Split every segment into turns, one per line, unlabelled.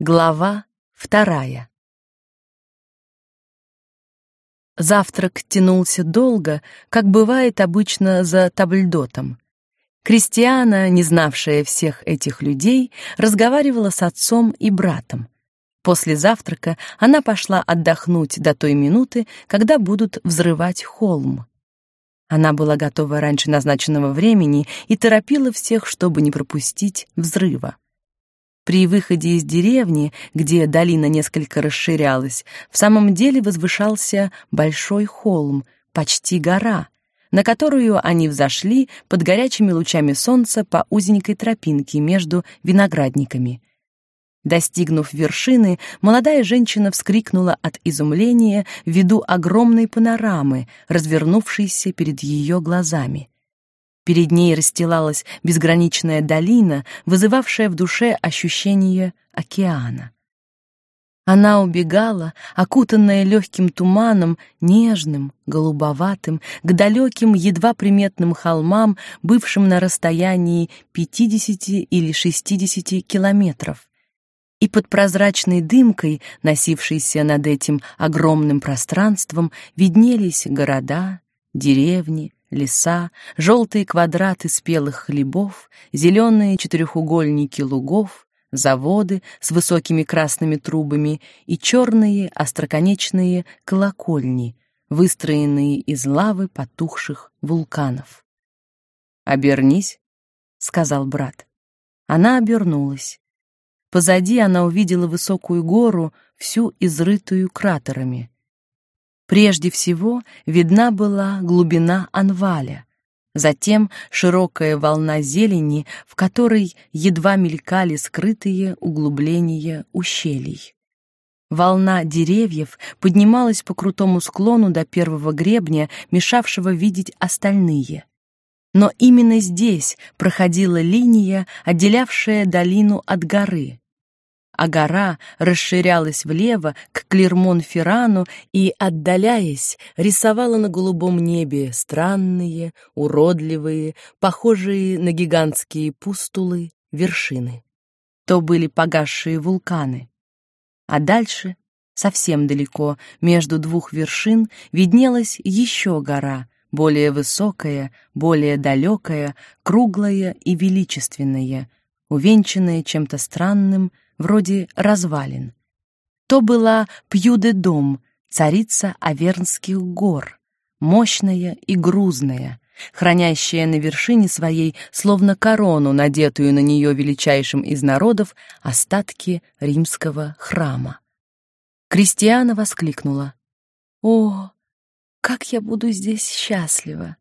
Глава вторая Завтрак тянулся долго, как бывает обычно за табльдотом. Кристиана, не знавшая всех этих людей, разговаривала с отцом и братом. После завтрака она пошла отдохнуть до той минуты, когда будут взрывать холм. Она была готова раньше назначенного времени и торопила всех, чтобы не пропустить взрыва. При выходе из деревни, где долина несколько расширялась, в самом деле возвышался большой холм, почти гора, на которую они взошли под горячими лучами солнца по узенькой тропинке между виноградниками. Достигнув вершины, молодая женщина вскрикнула от изумления ввиду огромной панорамы, развернувшейся перед ее глазами. Перед ней расстилалась безграничная долина, вызывавшая в душе ощущение океана. Она убегала, окутанная легким туманом, нежным, голубоватым, к далеким, едва приметным холмам, бывшим на расстоянии 50 или 60 километров. И под прозрачной дымкой, носившейся над этим огромным пространством, виднелись города, деревни, леса, желтые квадраты спелых хлебов, зеленые четырехугольники лугов, заводы с высокими красными трубами и черные остроконечные колокольни, выстроенные из лавы потухших вулканов. «Обернись», — сказал брат. Она обернулась. Позади она увидела высокую гору, всю изрытую кратерами. Прежде всего видна была глубина Анваля, затем широкая волна зелени, в которой едва мелькали скрытые углубления ущелий. Волна деревьев поднималась по крутому склону до первого гребня, мешавшего видеть остальные. Но именно здесь проходила линия, отделявшая долину от горы а гора расширялась влево к Клермон-Феррану и, отдаляясь, рисовала на голубом небе странные, уродливые, похожие на гигантские пустулы вершины. То были погасшие вулканы. А дальше, совсем далеко, между двух вершин, виднелась еще гора, более высокая, более далекая, круглая и величественная, увенчанная чем-то странным, вроде развалин. То была Пьюде-дом, царица Авернских гор, мощная и грузная, хранящая на вершине своей, словно корону, надетую на нее величайшим из народов, остатки римского храма. Кристиана воскликнула. «О, как я буду здесь счастлива!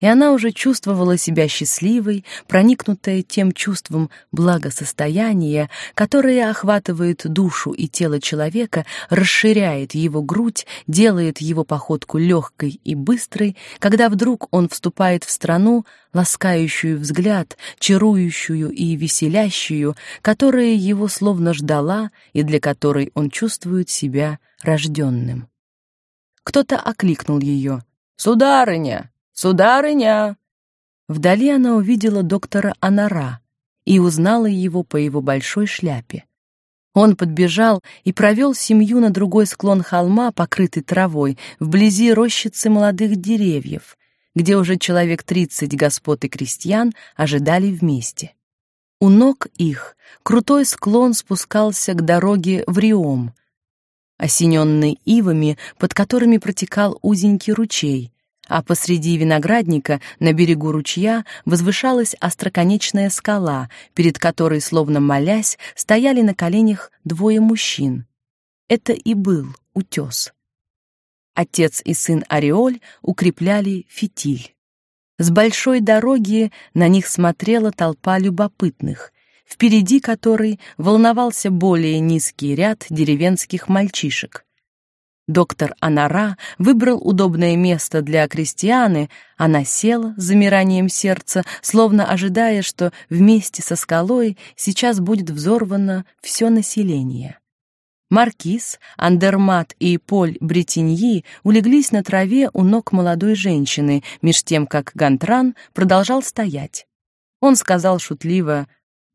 И она уже чувствовала себя счастливой, проникнутая тем чувством благосостояния, которое охватывает душу и тело человека, расширяет его грудь, делает его походку легкой и быстрой, когда вдруг он вступает в страну, ласкающую взгляд, чарующую и веселящую, которая его словно ждала и для которой он чувствует себя рожденным. Кто-то окликнул ее. «Сударыня!» «Сударыня!» Вдали она увидела доктора Анара и узнала его по его большой шляпе. Он подбежал и провел семью на другой склон холма, покрытый травой, вблизи рощицы молодых деревьев, где уже человек тридцать господ и крестьян ожидали вместе. У ног их крутой склон спускался к дороге в Риом, осененный ивами, под которыми протекал узенький ручей, а посреди виноградника на берегу ручья возвышалась остроконечная скала, перед которой, словно молясь, стояли на коленях двое мужчин. Это и был утес. Отец и сын Ореоль укрепляли фитиль. С большой дороги на них смотрела толпа любопытных, впереди которой волновался более низкий ряд деревенских мальчишек. Доктор Анара выбрал удобное место для крестьяны, она села с замиранием сердца, словно ожидая, что вместе со скалой сейчас будет взорвано все население. Маркиз, Андермат и Поль Бретиньи улеглись на траве у ног молодой женщины, меж тем как Гантран продолжал стоять. Он сказал шутливо: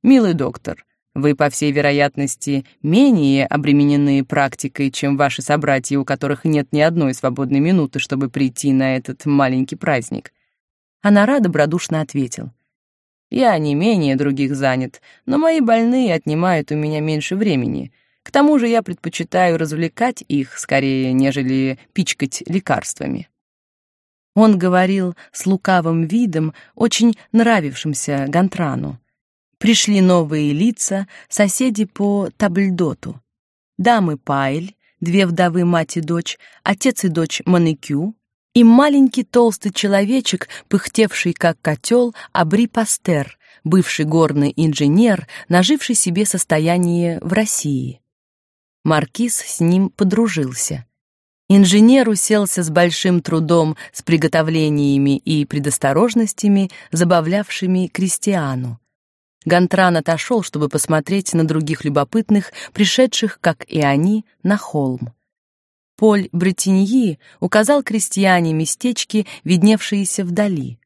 "Милый доктор, Вы, по всей вероятности, менее обременены практикой, чем ваши собратья, у которых нет ни одной свободной минуты, чтобы прийти на этот маленький праздник. Анара добродушно ответил. Я не менее других занят, но мои больные отнимают у меня меньше времени. К тому же я предпочитаю развлекать их скорее, нежели пичкать лекарствами. Он говорил с лукавым видом, очень нравившимся Гантрану. Пришли новые лица, соседи по табльдоту. Дамы Пайль, две вдовы мать и дочь, отец и дочь Манекю, и маленький толстый человечек, пыхтевший как котел, Абри Пастер, бывший горный инженер, наживший себе состояние в России. Маркиз с ним подружился. Инженер уселся с большим трудом, с приготовлениями и предосторожностями, забавлявшими крестьяну. Гантран отошел, чтобы посмотреть на других любопытных, пришедших, как и они, на холм. Поль Бретиньи указал крестьяне местечки, видневшиеся вдали.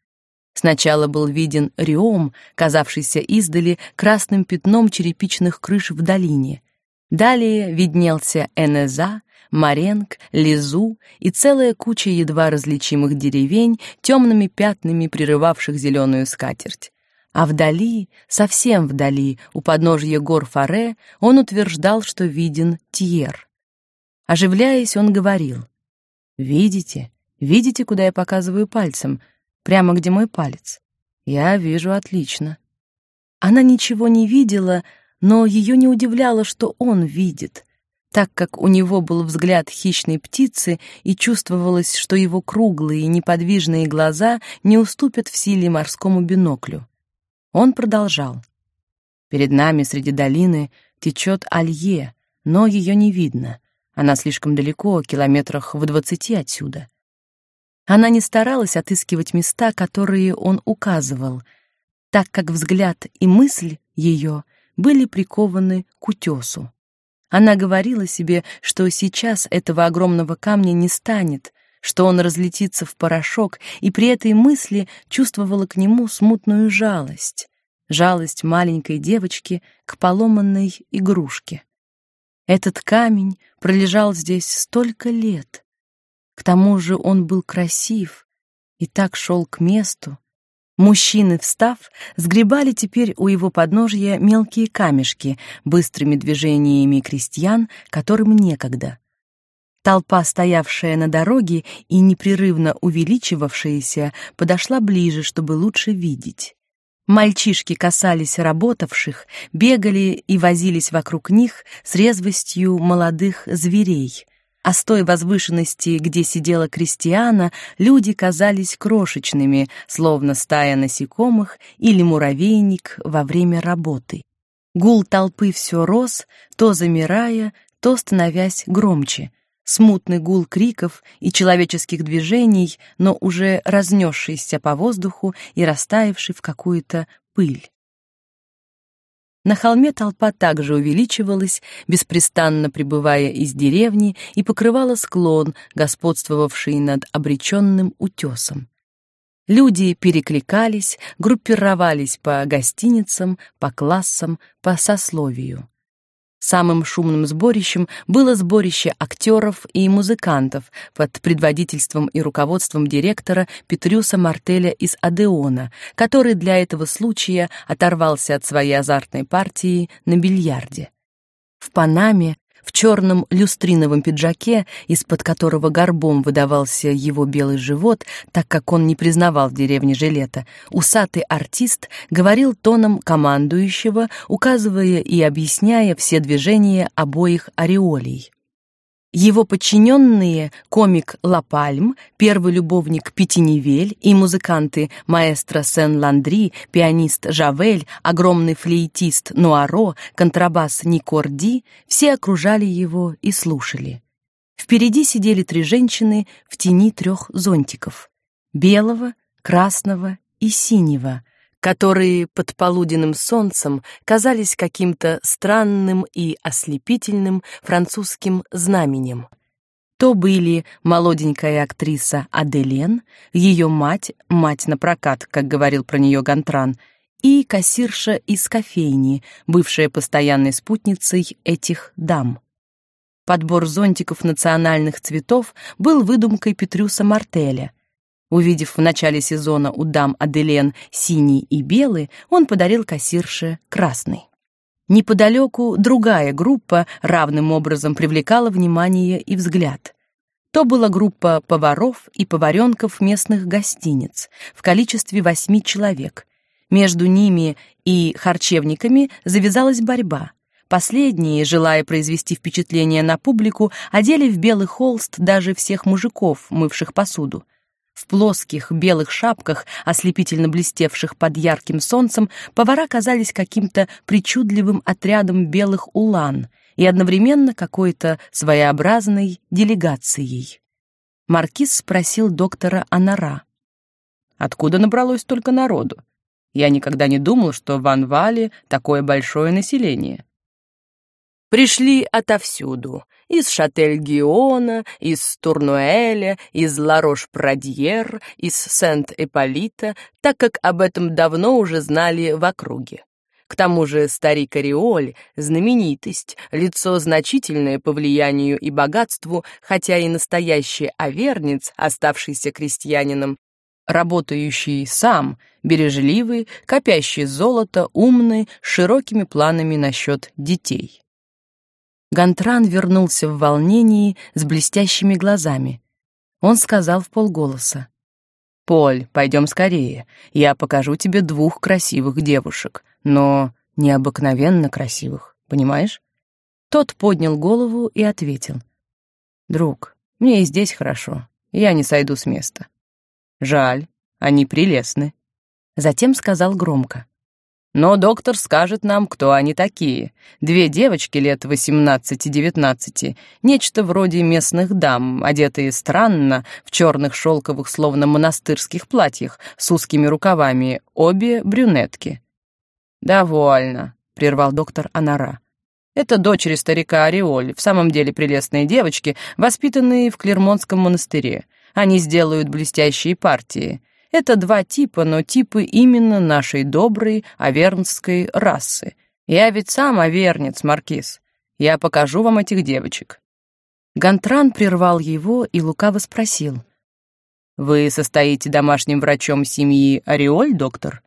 Сначала был виден Риом, казавшийся издали красным пятном черепичных крыш в долине. Далее виднелся Энеза, Маренг, Лизу и целая куча едва различимых деревень, темными пятнами прерывавших зеленую скатерть. А вдали, совсем вдали, у подножья гор Фаре, он утверждал, что виден Тьер. Оживляясь, он говорил: "Видите? Видите, куда я показываю пальцем? Прямо где мой палец. Я вижу отлично". Она ничего не видела, но ее не удивляло, что он видит так как у него был взгляд хищной птицы и чувствовалось, что его круглые неподвижные глаза не уступят в силе морскому биноклю. Он продолжал. Перед нами среди долины течет Алье, но ее не видно. Она слишком далеко, километрах в двадцати отсюда. Она не старалась отыскивать места, которые он указывал, так как взгляд и мысль ее были прикованы к утесу. Она говорила себе, что сейчас этого огромного камня не станет, что он разлетится в порошок, и при этой мысли чувствовала к нему смутную жалость, жалость маленькой девочки к поломанной игрушке. Этот камень пролежал здесь столько лет. К тому же он был красив и так шел к месту, Мужчины, встав, сгребали теперь у его подножья мелкие камешки быстрыми движениями крестьян, которым некогда. Толпа, стоявшая на дороге и непрерывно увеличивавшаяся, подошла ближе, чтобы лучше видеть. Мальчишки касались работавших, бегали и возились вокруг них с резвостью молодых зверей а с той возвышенности, где сидела Кристиана, люди казались крошечными, словно стая насекомых или муравейник во время работы. Гул толпы все рос, то замирая, то становясь громче. Смутный гул криков и человеческих движений, но уже разнесшийся по воздуху и растаявший в какую-то пыль. На холме толпа также увеличивалась, беспрестанно прибывая из деревни и покрывала склон, господствовавший над обреченным утесом. Люди перекликались, группировались по гостиницам, по классам, по сословию. Самым шумным сборищем было сборище актеров и музыкантов под предводительством и руководством директора Петрюса Мартеля из Адеона, который для этого случая оторвался от своей азартной партии на бильярде. В Панаме в черном люстриновом пиджаке, из-под которого горбом выдавался его белый живот, так как он не признавал в деревне жилета, усатый артист говорил тоном командующего, указывая и объясняя все движения обоих ореолей. Его подчиненные комик Лапальм, первый любовник Пятинивель и музыканты маэстро Сен-Ландри, пианист Жавель, огромный флейтист Нуаро, контрабас Никорди, все окружали его и слушали. Впереди сидели три женщины в тени трех зонтиков: белого, красного и синего, которые под полуденным солнцем казались каким-то странным и ослепительным французским знаменем. То были молоденькая актриса Аделен, ее мать, мать на прокат, как говорил про нее Гантран, и кассирша из кофейни, бывшая постоянной спутницей этих дам. Подбор зонтиков национальных цветов был выдумкой Петрюса Мартеля. Увидев в начале сезона у дам Аделен синий и белый, он подарил кассирше красный. Неподалеку другая группа равным образом привлекала внимание и взгляд. То была группа поваров и поваренков местных гостиниц в количестве восьми человек. Между ними и харчевниками завязалась борьба. Последние, желая произвести впечатление на публику, одели в белый холст даже всех мужиков, мывших посуду. В плоских белых шапках, ослепительно блестевших под ярким солнцем, повара казались каким-то причудливым отрядом белых улан и одновременно какой-то своеобразной делегацией. Маркиз спросил доктора Анара. «Откуда набралось столько народу? Я никогда не думал, что в Анвале такое большое население».
Пришли отовсюду, из Шатель-Гиона, из Турнуэля, из Ларош-Прадьер, из Сент-Эполита, так как об этом давно уже знали в округе. К тому же старик Ореоль — знаменитость, лицо значительное по влиянию и богатству, хотя и настоящий авернец, оставшийся крестьянином, работающий сам, бережливый, копящий золото, умный, с широкими планами насчет детей. Гантран вернулся в волнении с блестящими глазами. Он сказал в полголоса. «Поль, пойдем скорее. Я покажу тебе двух красивых девушек, но необыкновенно красивых, понимаешь?» Тот поднял голову и ответил. «Друг, мне и здесь хорошо. Я не сойду с места». «Жаль, они прелестны». Затем сказал громко. Но доктор скажет нам, кто они такие. Две девочки лет 18-19, нечто вроде местных дам, одетые странно, в черных шелковых, словно монастырских платьях, с узкими рукавами, обе брюнетки. «Довольно», — прервал доктор Анара. «Это дочери старика Ореоль, в самом деле прелестные девочки, воспитанные в Клермонском монастыре. Они сделают блестящие партии. Это два типа, но типы именно нашей доброй авернской расы. Я ведь сам авернец, маркиз. Я покажу вам этих девочек». Гантран прервал его и лукаво спросил. «Вы состоите домашним врачом семьи Ореоль, доктор?»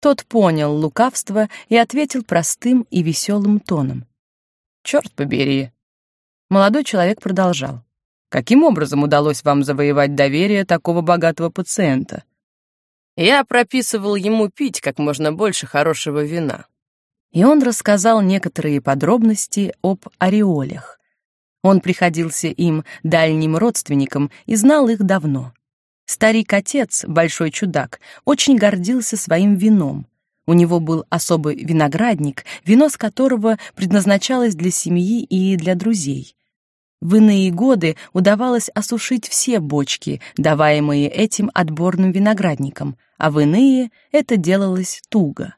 Тот понял лукавство и ответил простым и веселым тоном. «Черт побери!» Молодой человек продолжал. «Каким образом удалось вам завоевать доверие такого богатого пациента?» Я прописывал ему пить как можно больше хорошего вина. И он рассказал некоторые подробности об ореолях. Он приходился им дальним родственникам и знал их давно. Старик-отец, большой чудак, очень гордился своим вином. У него был особый виноградник, вино с которого предназначалось для семьи и для друзей. В иные годы удавалось осушить все бочки, даваемые этим отборным виноградникам, а в иные это делалось туго.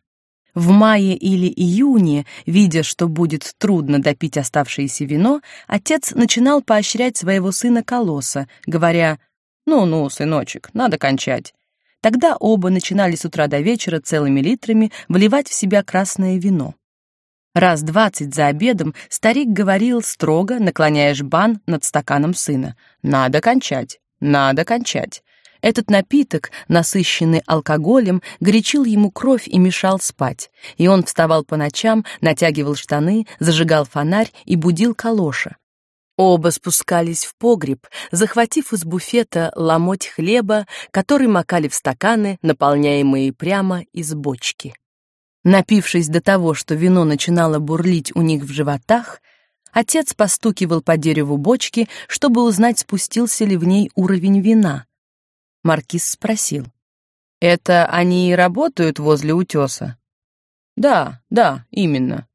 В мае или июне, видя, что будет трудно допить оставшееся вино, отец начинал поощрять своего сына Колосса, говоря «Ну-ну, сыночек, надо кончать». Тогда оба начинали с утра до вечера целыми литрами вливать в себя красное вино. Раз двадцать за обедом старик говорил строго, наклоняя жбан над стаканом сына. «Надо кончать, надо кончать». Этот напиток, насыщенный алкоголем, горячил ему кровь и мешал спать. И он вставал по ночам, натягивал штаны, зажигал фонарь и будил калоша. Оба спускались в погреб, захватив из буфета ломоть хлеба, который макали в стаканы, наполняемые прямо из бочки. Напившись до того, что вино начинало бурлить у них в животах, отец постукивал по дереву бочки, чтобы узнать, спустился ли в ней уровень вина. Маркиз спросил. «Это они и работают возле утеса?» «Да, да, именно».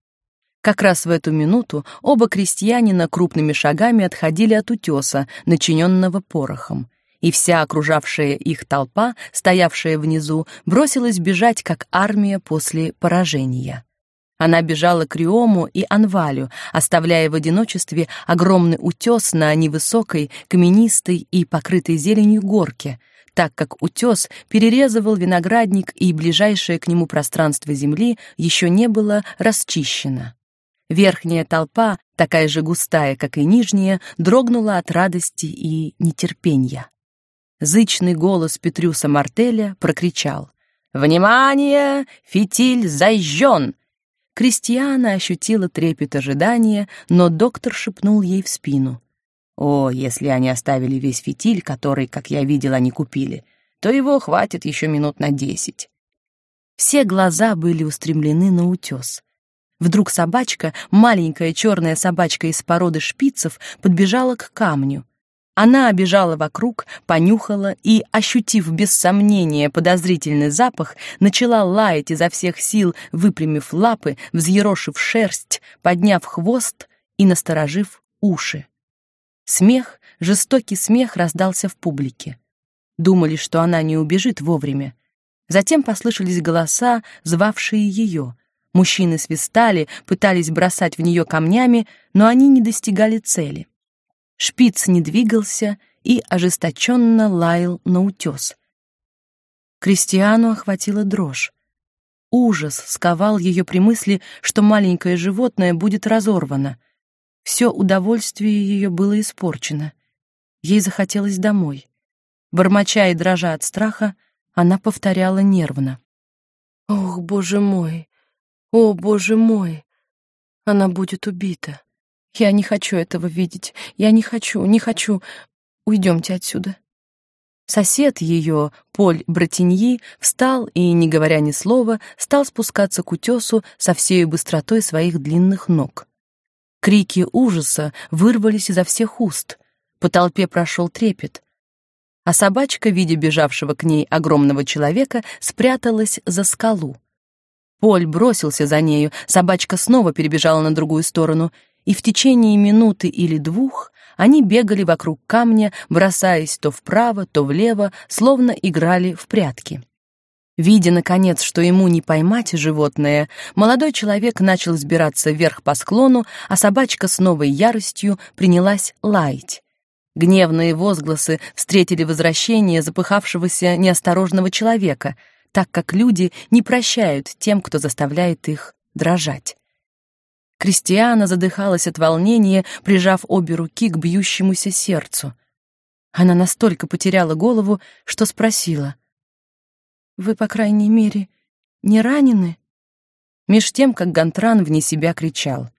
Как раз в эту минуту оба крестьянина крупными шагами отходили от утеса, начиненного порохом и вся окружавшая их толпа, стоявшая внизу, бросилась бежать, как армия после поражения. Она бежала к Риому и Анвалю, оставляя в одиночестве огромный утес на невысокой, каменистой и покрытой зеленью горке,
так как утес перерезывал виноградник и ближайшее к нему пространство земли еще не было расчищено. Верхняя толпа, такая же густая, как и нижняя, дрогнула от радости и нетерпения. Зычный голос Петрюса Мартеля прокричал «Внимание! Фитиль зажжен!» Кристиана ощутила трепет ожидания, но доктор шепнул ей в спину. «О, если они оставили весь фитиль, который, как я видел, они купили, то его хватит еще минут на десять». Все глаза были устремлены на утес. Вдруг собачка, маленькая черная собачка из породы шпицев, подбежала к камню. Она обежала вокруг, понюхала и, ощутив без сомнения подозрительный запах, начала лаять изо всех сил, выпрямив лапы, взъерошив шерсть, подняв хвост и насторожив уши. Смех, жестокий смех раздался в публике. Думали, что она не убежит вовремя. Затем послышались голоса, звавшие ее. Мужчины свистали, пытались бросать в нее камнями, но они не достигали цели. Шпиц не двигался и ожесточенно лаял на утес. Кристиану охватила дрожь. Ужас сковал ее при мысли, что маленькое животное будет разорвано. Все удовольствие ее было испорчено. Ей захотелось домой. Бормоча и дрожа от страха, она повторяла нервно. «Ох, боже мой! О, боже мой! Она будет убита. Я не хочу этого видеть. Я не хочу, не хочу. Уйдемте отсюда. Сосед ее, Поль Братиньи, встал и, не говоря ни слова, стал спускаться к утесу со всей быстротой своих длинных ног. Крики ужаса вырвались изо всех уст. По толпе прошел трепет. А собачка, видя бежавшего к ней огромного человека, спряталась за скалу. Поль бросился за нею, собачка снова перебежала на другую сторону, и в течение минуты или двух они бегали вокруг камня, бросаясь то вправо, то влево, словно играли в прятки. Видя, наконец, что ему не поймать животное, молодой человек начал взбираться вверх по склону, а собачка с новой яростью принялась лаять. Гневные возгласы встретили возвращение запыхавшегося неосторожного человека — так как люди не прощают тем, кто заставляет их дрожать. Кристиана задыхалась от волнения, прижав обе руки к бьющемуся сердцу. Она настолько потеряла голову, что спросила: "Вы, по крайней мере, не ранены?" Меж тем, как Гантран вне себя кричал: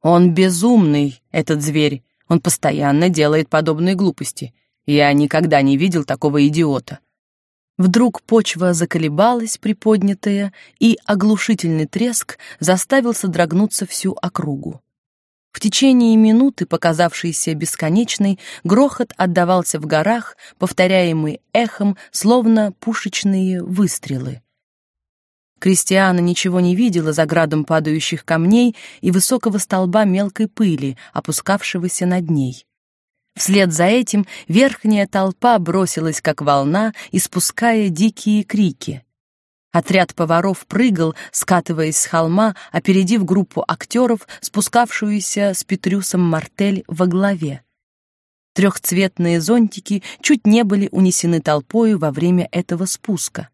"Он безумный, этот зверь. Он постоянно делает подобные глупости. Я никогда не видел такого идиота. Вдруг почва заколебалась, приподнятая, и оглушительный треск заставил содрогнуться всю округу. В течение минуты, показавшейся бесконечной, грохот отдавался в горах, повторяемый эхом, словно пушечные выстрелы. Кристиана ничего не видела за градом падающих камней и высокого столба мелкой пыли, опускавшегося над ней. Вслед за этим верхняя толпа бросилась как волна, испуская дикие крики. Отряд поваров прыгал, скатываясь с холма, опередив группу актеров, спускавшуюся с Петрюсом Мартель во главе. Трехцветные зонтики чуть не были унесены толпою во время этого спуска.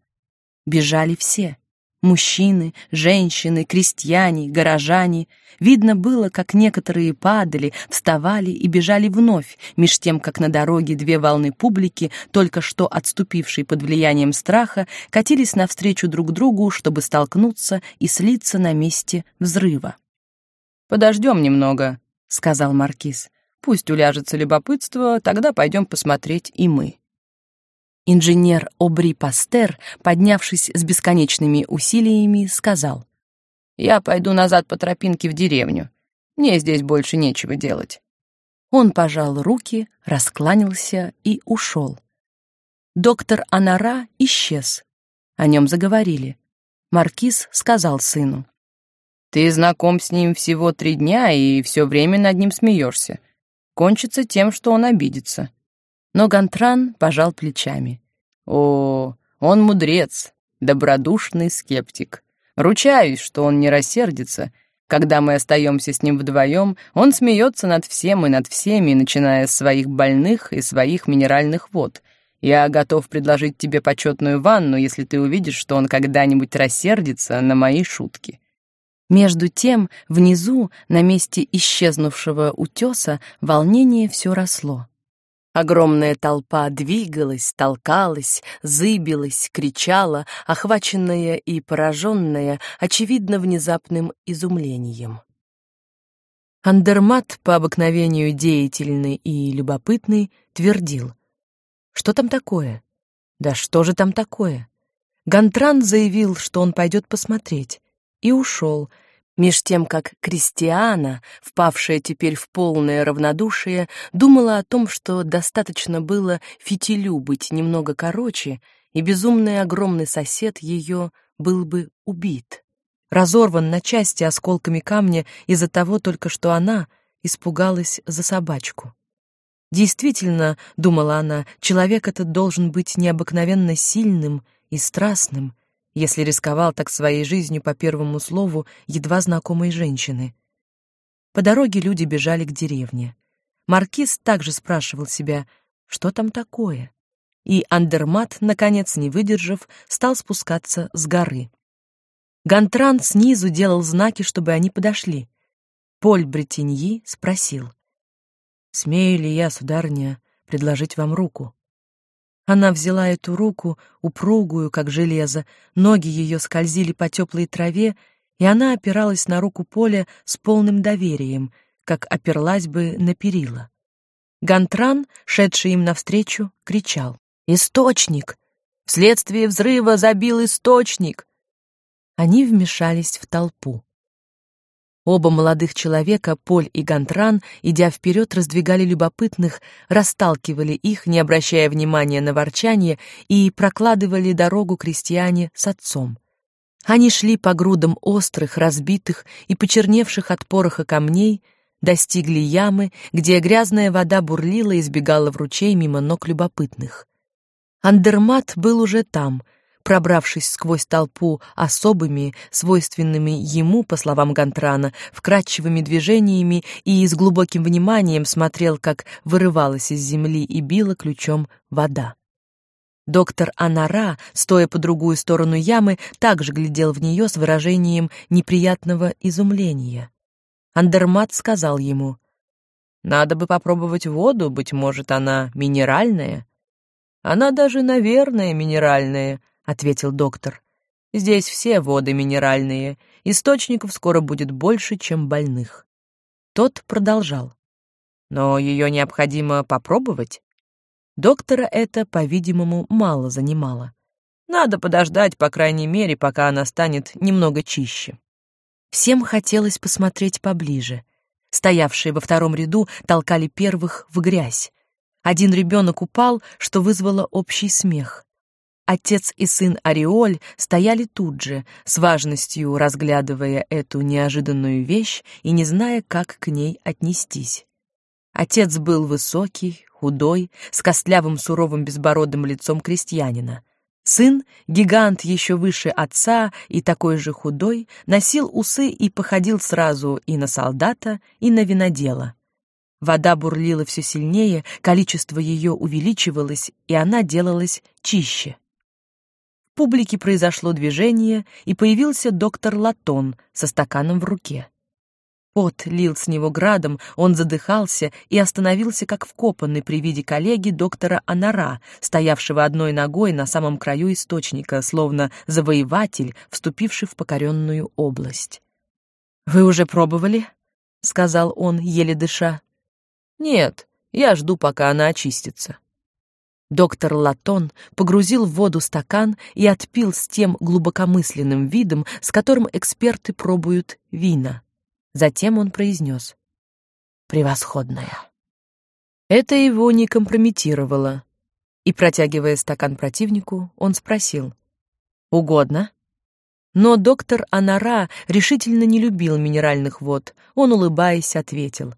Бежали все. Мужчины, женщины, крестьяне, горожане. Видно было, как некоторые падали, вставали и бежали вновь, меж тем, как на дороге две волны публики, только что отступившей под влиянием страха, катились навстречу друг другу, чтобы столкнуться и слиться на месте взрыва. «Подождем немного», — сказал Маркиз. «Пусть уляжется любопытство, тогда пойдем посмотреть и мы». Инженер Обри Пастер, поднявшись с бесконечными усилиями, сказал: "Я пойду назад по тропинке в деревню. Мне здесь больше нечего делать". Он пожал руки, раскланялся и ушел. Доктор Анара исчез. О нем заговорили. Маркиз сказал сыну: "Ты знаком с ним всего три дня и все время над ним смеешься. Кончится тем, что он обидится". Но Гантран пожал плечами. О, он мудрец, добродушный скептик. Ручаюсь, что он не рассердится. Когда мы остаемся с ним вдвоем, он смеется над всем и над всеми, начиная с своих больных и своих минеральных вод.
Я готов предложить тебе почетную ванну, если ты увидишь, что он когда-нибудь рассердится на мои шутки».
Между тем, внизу, на месте исчезнувшего утеса, волнение все росло. Огромная толпа двигалась, толкалась, зыбилась, кричала, охваченная и пораженная, очевидно, внезапным изумлением. Андермат, по обыкновению деятельный и любопытный, твердил. Что там такое? Да что же там такое? Гантран заявил, что он пойдет посмотреть, и ушел, меж тем как Кристиана, впавшая теперь в полное равнодушие, думала о том, что достаточно было фитилю быть немного короче, и безумный огромный сосед ее был бы убит, разорван на части осколками камня из-за того только, что она испугалась за собачку. Действительно, думала она, человек этот должен быть необыкновенно сильным и страстным, если рисковал так своей жизнью по первому слову едва знакомой женщины. По дороге люди бежали к деревне. Маркиз также спрашивал себя, что там такое. И Андермат, наконец не выдержав, стал спускаться с горы. Гантран снизу делал знаки, чтобы они подошли. Поль Бретеньи спросил: Смею ли я, сударыня, предложить вам руку? Она взяла эту руку, упругую, как железо, ноги ее скользили по теплой траве, и она опиралась на руку Поля с полным доверием, как оперлась бы на перила. Гантран, шедший им навстречу, кричал: "Источник! Вследствие взрыва забил источник!" Они вмешались в толпу. Оба молодых человека, Поль и Гантран, идя вперед, раздвигали любопытных, расталкивали их, не обращая внимания на ворчание, и прокладывали дорогу крестьяне с отцом. Они шли по грудам острых, разбитых и почерневших от пороха камней, достигли ямы, где грязная вода бурлила и сбегала в ручей мимо ног любопытных. Андермат был уже там — пробравшись сквозь толпу особыми, свойственными ему, по словам Гантрана, вкрадчивыми движениями и с глубоким вниманием смотрел, как вырывалась из земли и била ключом вода. Доктор Анара, стоя по другую сторону ямы, также глядел в нее с выражением неприятного изумления. Андермат сказал ему: "Надо бы попробовать воду, быть может, она минеральная. Она даже, наверное, минеральная, ответил доктор. Здесь все воды минеральные, источников скоро будет больше, чем больных. Тот продолжал. Но ее необходимо попробовать. Доктора это, по-видимому, мало занимало. Надо подождать, по крайней мере, пока она станет немного чище. Всем хотелось посмотреть поближе. Стоявшие во втором ряду толкали первых в грязь. Один ребенок упал, что вызвало общий смех. Отец и сын Ариоль стояли тут же, с важностью разглядывая эту неожиданную вещь и не зная, как к ней отнестись. Отец был высокий, худой, с костлявым суровым безбородым лицом крестьянина. Сын, гигант еще выше отца и такой же худой, носил усы и походил сразу и на солдата, и на винодела. Вода бурлила все сильнее, количество ее увеличивалось, и она делалась чище публике произошло движение, и появился доктор Латон со стаканом в руке. Пот лил с него градом, он задыхался и остановился как вкопанный при виде коллеги доктора Анара, стоявшего одной ногой на самом краю источника, словно завоеватель, вступивший в покоренную область. «Вы уже пробовали?» — сказал он, еле дыша. «Нет, я жду, пока она очистится». Доктор Латон погрузил в воду стакан и отпил с тем глубокомысленным видом, с которым эксперты пробуют вина. Затем он произнес: "Превосходная". Это его не компрометировало. И протягивая стакан противнику, он спросил: "Угодно?" Но доктор Анара решительно не любил минеральных вод. Он, улыбаясь, ответил: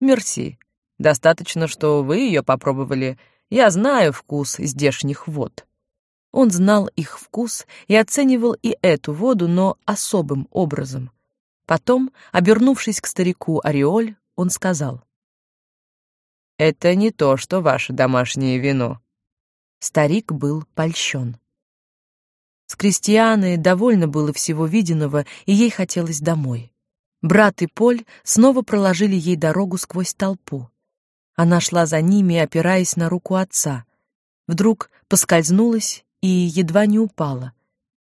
"Мерси. Достаточно, что вы ее попробовали я знаю вкус здешних вод. Он знал их вкус и оценивал и эту воду, но особым образом. Потом, обернувшись к старику Ореоль, он сказал: "Это не то, что ваше домашнее вино. Старик был польщен. С Кристианой довольно было всего виденного, и ей хотелось домой. Брат и Поль снова проложили ей дорогу сквозь толпу. Она шла за ними, опираясь на руку отца. Вдруг поскользнулась и едва не упала.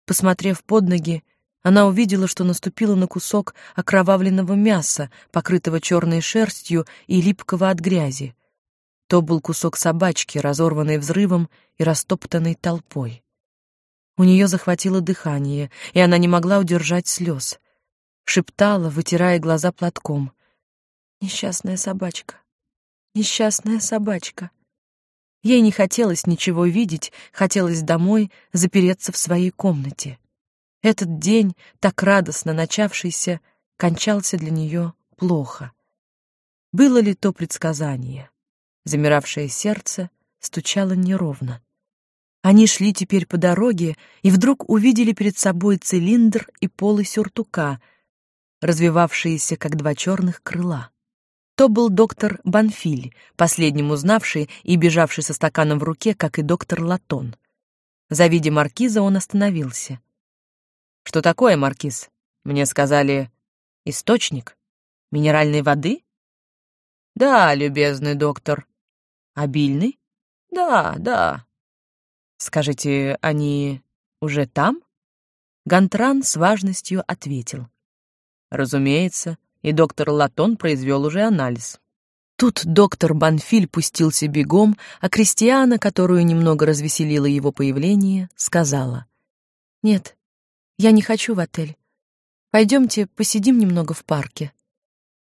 Посмотрев под ноги, она увидела, что наступила на кусок окровавленного мяса, покрытого черной шерстью и липкого от грязи. То был кусок собачки, разорванный взрывом и растоптанный толпой. У нее захватило дыхание, и она не могла удержать слез. Шептала, вытирая глаза платком. «Несчастная собачка! Несчастная собачка!» Ей не хотелось ничего видеть, хотелось домой, запереться в своей комнате. Этот день, так радостно начавшийся, кончался для нее плохо. Было ли то предсказание? Замиравшее сердце стучало неровно. Они шли теперь по дороге и вдруг увидели перед собой цилиндр и полы сюртука, развивавшиеся как два черных крыла. То был доктор Банфиль, последним узнавший и бежавший со стаканом в руке, как и доктор Латон. Завидя маркиза, он остановился. Что такое, маркиз? Мне сказали, источник минеральной воды? Да, любезный доктор. Обильный? Да, да. Скажите, они уже там? Гантран с важностью ответил. Разумеется, и доктор Латон произвел уже анализ. Тут доктор Банфиль пустился бегом, а Кристиана, которую немного развеселило его появление, сказала: "Нет, я не хочу в отель. Пойдемте посидим немного в парке".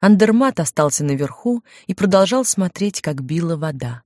Андермат остался наверху и продолжал смотреть, как била вода.